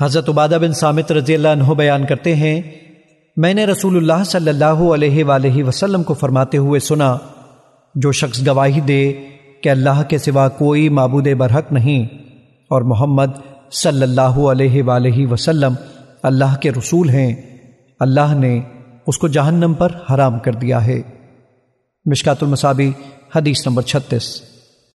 حضرت عبادہ بن سامت رضی اللہ عنہ بیان کرتے ہیں، میں نے رسول اللہ صلی اللہ علیہ وآلہ وسلم کو فرماتے ہوئے سنا، جو شخص گواہی دے کہ اللہ کے سوا کوئی معبود برحق نہیں اور محمد صلی اللہ علیہ وآلہ وسلم اللہ کے رسول ہیں، اللہ نے اس کو جہنم پر حرام کر دیا ہے۔ مشکات المصابی، حدیث نمبر چھتیس۔